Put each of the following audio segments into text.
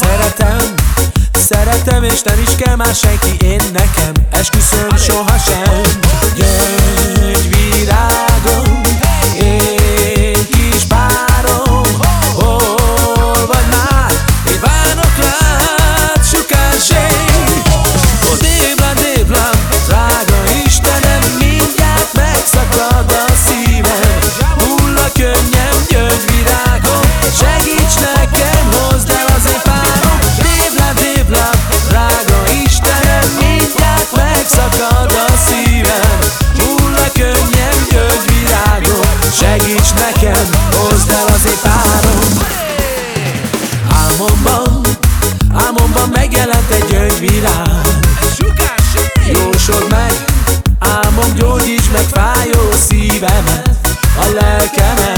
Szeretem, szeretem és nem is kell már senki. Én nekem esküszöm sohasem. Jöjj fájó szívemet, a lelkemet.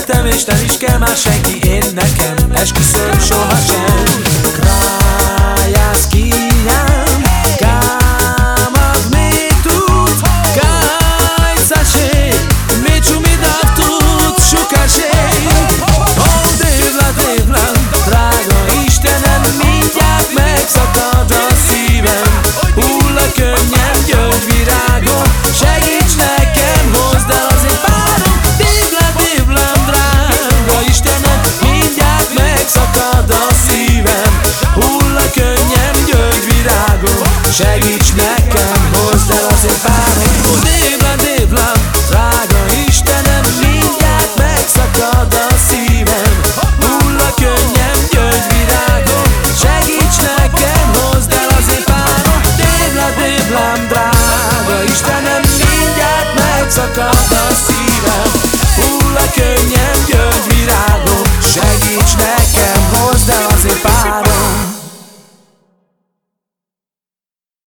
szeretem, és nem is kell már senki. Én nekem Esküszöm sohasem.